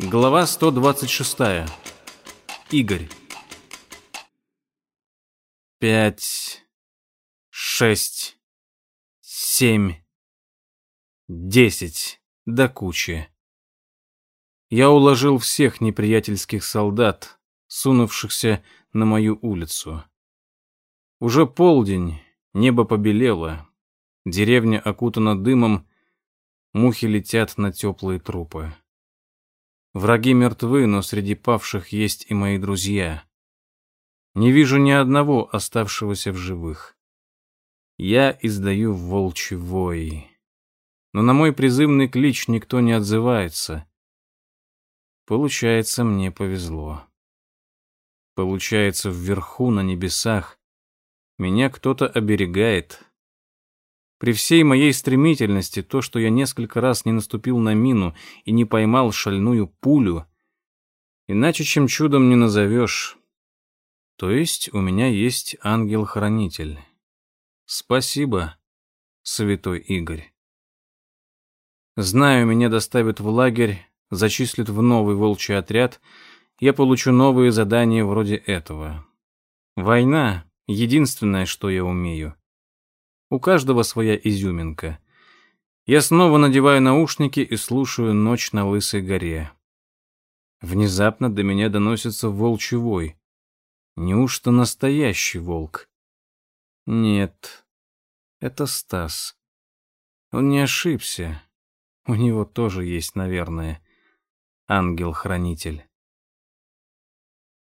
Глава 126. Игорь. Пять, шесть, семь, десять до кучи. Я уложил всех неприятельских солдат, сунувшихся на мою улицу. Уже полдень, небо побелело, деревня окутана дымом, мухи летят на теплые трупы. Враги мертвы, но среди павших есть и мои друзья. Не вижу ни одного оставшегося в живых. Я издаю волчий вой. Но на мой призывный клич никто не отзывается. Получается, мне повезло. Получается, вверху, на небесах, меня кто-то оберегает. При всей моей стремительности, то, что я несколько раз не наступил на мину и не поймал шальную пулю, иначе чем чудом не назовешь. То есть у меня есть ангел-хранитель. Спасибо, святой Игорь. Знаю, меня доставят в лагерь, зачислят в новый волчий отряд, я получу новые задания вроде этого. Война — единственное, что я умею. У каждого своя изюминка. Я снова надеваю наушники и слушаю «Ночь на Лысой горе». Внезапно до меня доносится волчий вой. Неужто настоящий волк? Нет, это Стас. Он не ошибся. У него тоже есть, наверное, ангел-хранитель.